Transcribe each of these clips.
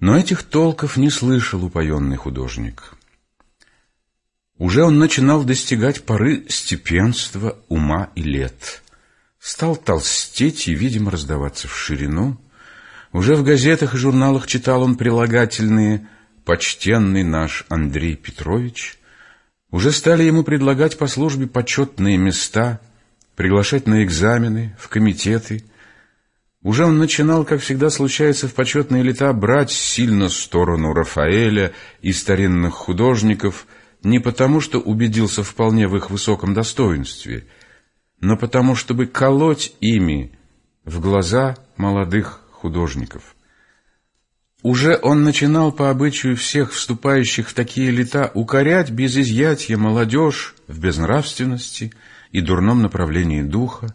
Но этих толков не слышал упоенный художник. Уже он начинал достигать поры степенства, ума и лет. Стал толстеть и, видимо, раздаваться в ширину. Уже в газетах и журналах читал он прилагательные «почтенный наш Андрей Петрович». Уже стали ему предлагать по службе почетные места, приглашать на экзамены, в комитеты. Уже он начинал, как всегда случается в почетные лета, брать сильно сторону Рафаэля и старинных художников – не потому, что убедился вполне в их высоком достоинстве, но потому, чтобы колоть ими в глаза молодых художников. Уже он начинал по обычаю всех вступающих в такие лета укорять без изъятия молодежь в безнравственности и дурном направлении духа.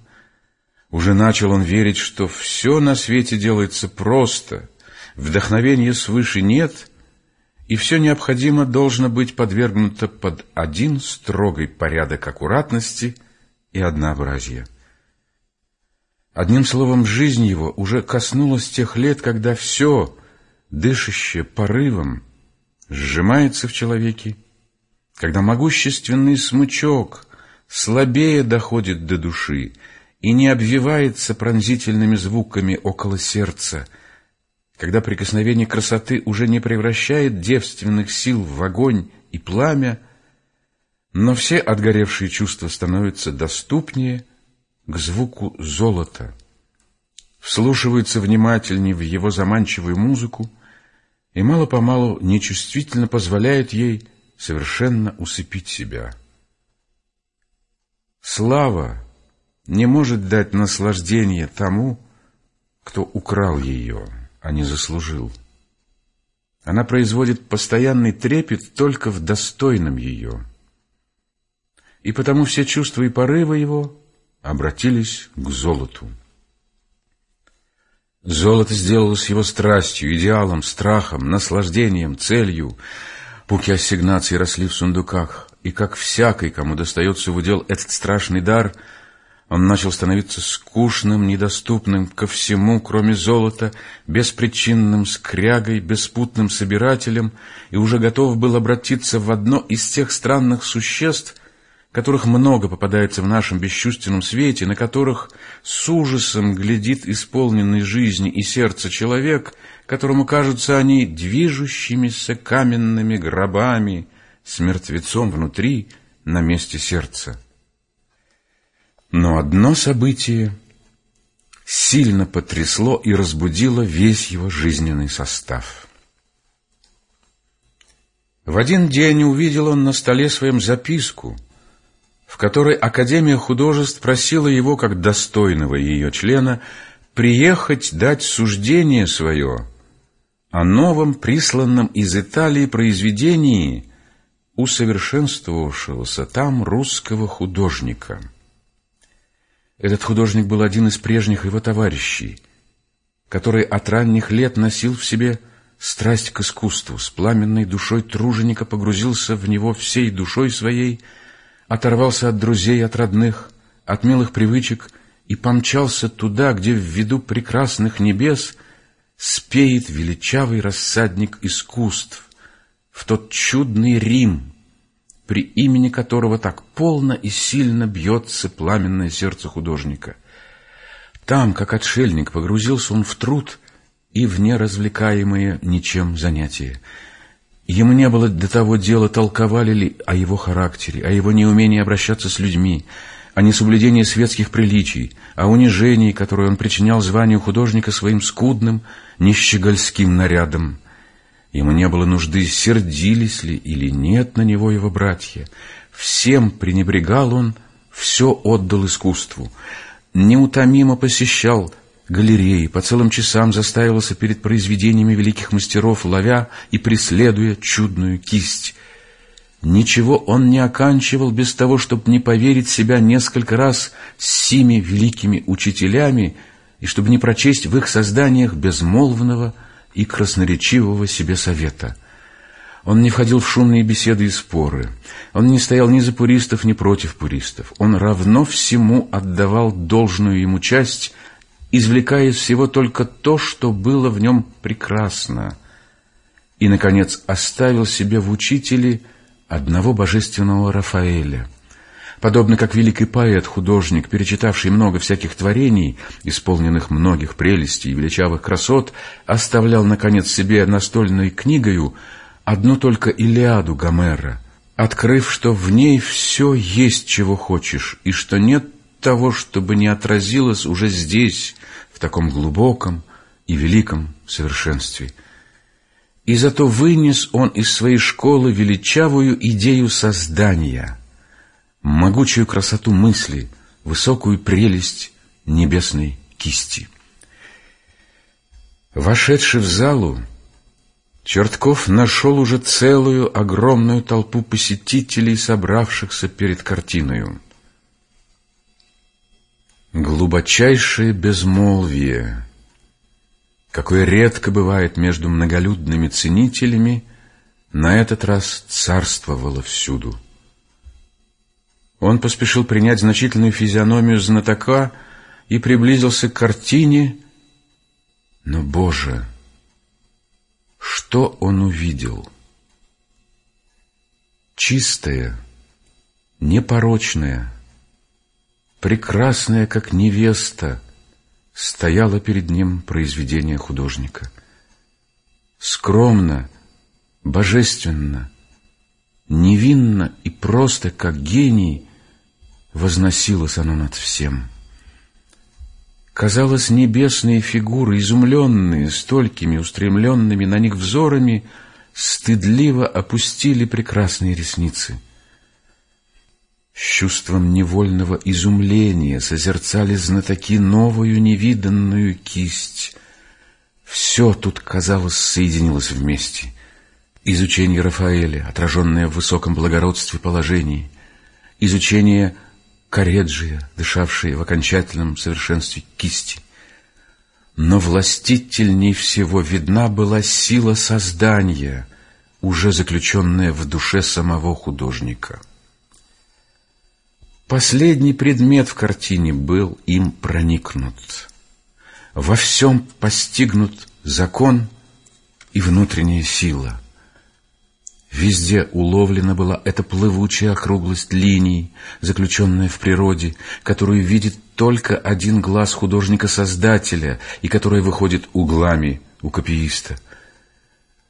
Уже начал он верить, что все на свете делается просто, вдохновения свыше нет — и все необходимо должно быть подвергнуто под один строгий порядок аккуратности и однообразия. Одним словом, жизнь его уже коснулась тех лет, когда все, дышащее порывом, сжимается в человеке, когда могущественный смычок слабее доходит до души и не обвивается пронзительными звуками около сердца — когда прикосновение красоты уже не превращает девственных сил в огонь и пламя, но все отгоревшие чувства становятся доступнее к звуку золота, вслушиваются внимательнее в его заманчивую музыку и мало-помалу нечувствительно позволяют ей совершенно усыпить себя. Слава не может дать наслаждение тому, кто украл ее а не заслужил. Она производит постоянный трепет только в достойном ее. И потому все чувства и порывы его обратились к золоту. Золото сделалось его страстью, идеалом, страхом, наслаждением, целью. Пуки ассигнаций росли в сундуках, и как всякий, кому достается в удел этот страшный дар — он начал становиться скучным, недоступным ко всему, кроме золота, беспричинным скрягой, беспутным собирателем, и уже готов был обратиться в одно из тех странных существ, которых много попадается в нашем бесчувственном свете, на которых с ужасом глядит исполненный жизни и сердца человек, которому кажутся они движущимися каменными гробами с мертвецом внутри на месте сердца. Но одно событие сильно потрясло и разбудило весь его жизненный состав. В один день увидел он на столе своем записку, в которой Академия художеств просила его, как достойного ее члена, приехать дать суждение свое о новом присланном из Италии произведении усовершенствовавшегося там русского художника – этот художник был один из прежних его товарищей, который от ранних лет носил в себе страсть к искусству, с пламенной душой труженика погрузился в него всей душой своей, оторвался от друзей, от родных, от милых привычек и помчался туда, где в виду прекрасных небес спеет величавый рассадник искусств, в тот чудный Рим, при имени которого так полно и сильно бьется пламенное сердце художника. Там, как отшельник, погрузился он в труд и в неразвлекаемые ничем занятия. Ему не было до того дела, толковали ли о его характере, о его неумении обращаться с людьми, о несоблюдении светских приличий, о унижении, которое он причинял званию художника своим скудным, нищегольским нарядом. Ему не было нужды, сердились ли или нет на него его братья. Всем пренебрегал он, все отдал искусству. Неутомимо посещал галереи, по целым часам застаивался перед произведениями великих мастеров, ловя и преследуя чудную кисть. Ничего он не оканчивал без того, чтобы не поверить себя несколько раз с сими великими учителями и чтобы не прочесть в их созданиях безмолвного, и красноречивого себе совета. Он не входил в шумные беседы и споры. Он не стоял ни за пуристов, ни против пуристов. Он равно всему отдавал должную ему часть, извлекая из всего только то, что было в нем прекрасно, и, наконец, оставил себе в учителе одного божественного Рафаэля. Подобно как великий поэт, художник, перечитавший много всяких творений, исполненных многих прелестей и величавых красот, оставлял, наконец, себе настольной книгою одну только Илиаду Гомера, открыв, что в ней все есть, чего хочешь, и что нет того, чтобы не отразилось уже здесь, в таком глубоком и великом совершенстве. И зато вынес он из своей школы величавую идею создания, могучую красоту мысли, высокую прелесть небесной кисти. Вошедший в залу, Чертков нашел уже целую огромную толпу посетителей, собравшихся перед картиною. Глубочайшее безмолвие, какое редко бывает между многолюдными ценителями, на этот раз царствовало всюду. Он поспешил принять значительную физиономию знатока и приблизился к картине, но, Боже, что он увидел? Чистая, непорочная, прекрасная, как невеста, стояла перед ним произведение художника. Скромно, божественно, невинно и просто, как гений, возносилось оно над всем. Казалось, небесные фигуры, изумленные столькими устремленными на них взорами, стыдливо опустили прекрасные ресницы. С чувством невольного изумления созерцали знатоки новую невиданную кисть. Все тут, казалось, соединилось вместе. Изучение Рафаэля, отраженное в высоком благородстве положений, изучение Кареджия, дышавшие в окончательном совершенстве кисти. Но властительней всего видна была сила создания, уже заключенная в душе самого художника. Последний предмет в картине был им проникнут. Во всем постигнут закон и внутренняя сила — Везде уловлена была эта плывучая округлость линий, заключенная в природе, которую видит только один глаз художника-создателя и которая выходит углами у копииста.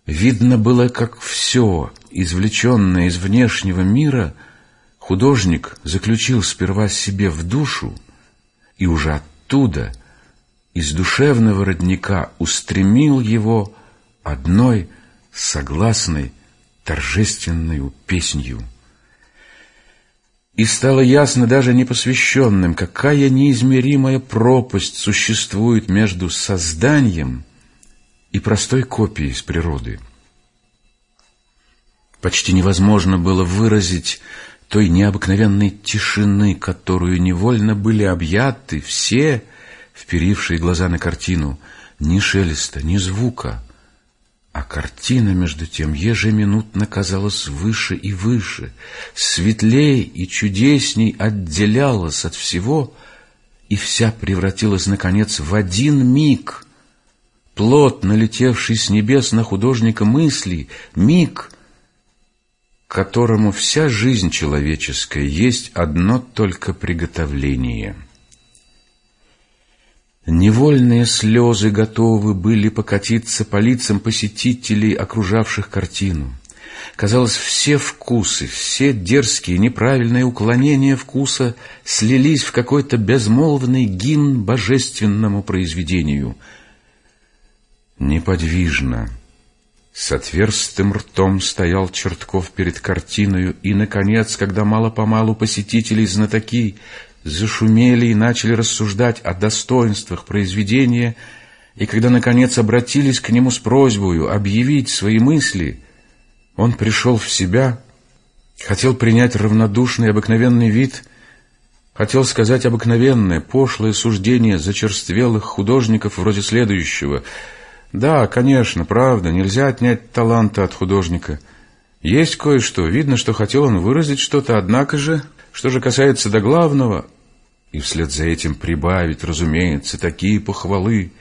Видно было, как все, извлеченное из внешнего мира, художник заключил сперва себе в душу, и уже оттуда, из душевного родника, устремил его одной согласной торжественную песнью. И стало ясно даже непосвященным, какая неизмеримая пропасть существует между созданием и простой копией с природы. Почти невозможно было выразить той необыкновенной тишины, которую невольно были объяты все, вперившие глаза на картину, ни шелеста, ни звука — а картина, между тем, ежеминутно казалась выше и выше, светлей и чудесней отделялась от всего, и вся превратилась, наконец, в один миг, плод, налетевший с небес на художника мысли, миг, которому вся жизнь человеческая есть одно только приготовление — Невольные слезы готовы были покатиться по лицам посетителей, окружавших картину. Казалось, все вкусы, все дерзкие, неправильные уклонения вкуса слились в какой-то безмолвный гимн божественному произведению. Неподвижно, с отверстым ртом стоял Чертков перед картиною, и, наконец, когда мало-помалу посетители знатоки зашумели и начали рассуждать о достоинствах произведения, и когда, наконец, обратились к нему с просьбой объявить свои мысли, он пришел в себя, хотел принять равнодушный обыкновенный вид, хотел сказать обыкновенное, пошлое суждение зачерствелых художников вроде следующего. Да, конечно, правда, нельзя отнять таланта от художника. Есть кое-что, видно, что хотел он выразить что-то, однако же, что же касается до главного, и вслед за этим прибавить, разумеется, такие похвалы,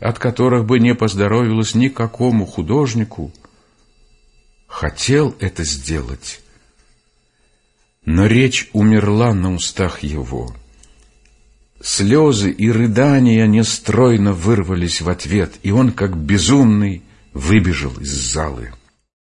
от которых бы не поздоровилось никакому художнику, хотел это сделать, но речь умерла на устах его. Слезы и рыдания нестройно вырвались в ответ, и он, как безумный, выбежал из залы.